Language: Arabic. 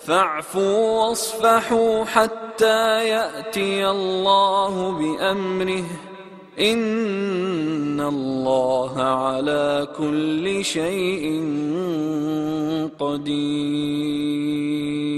فاعفوا واصفحوا حتى يأتي الله بأمره. إن الله على كل شيء قدير.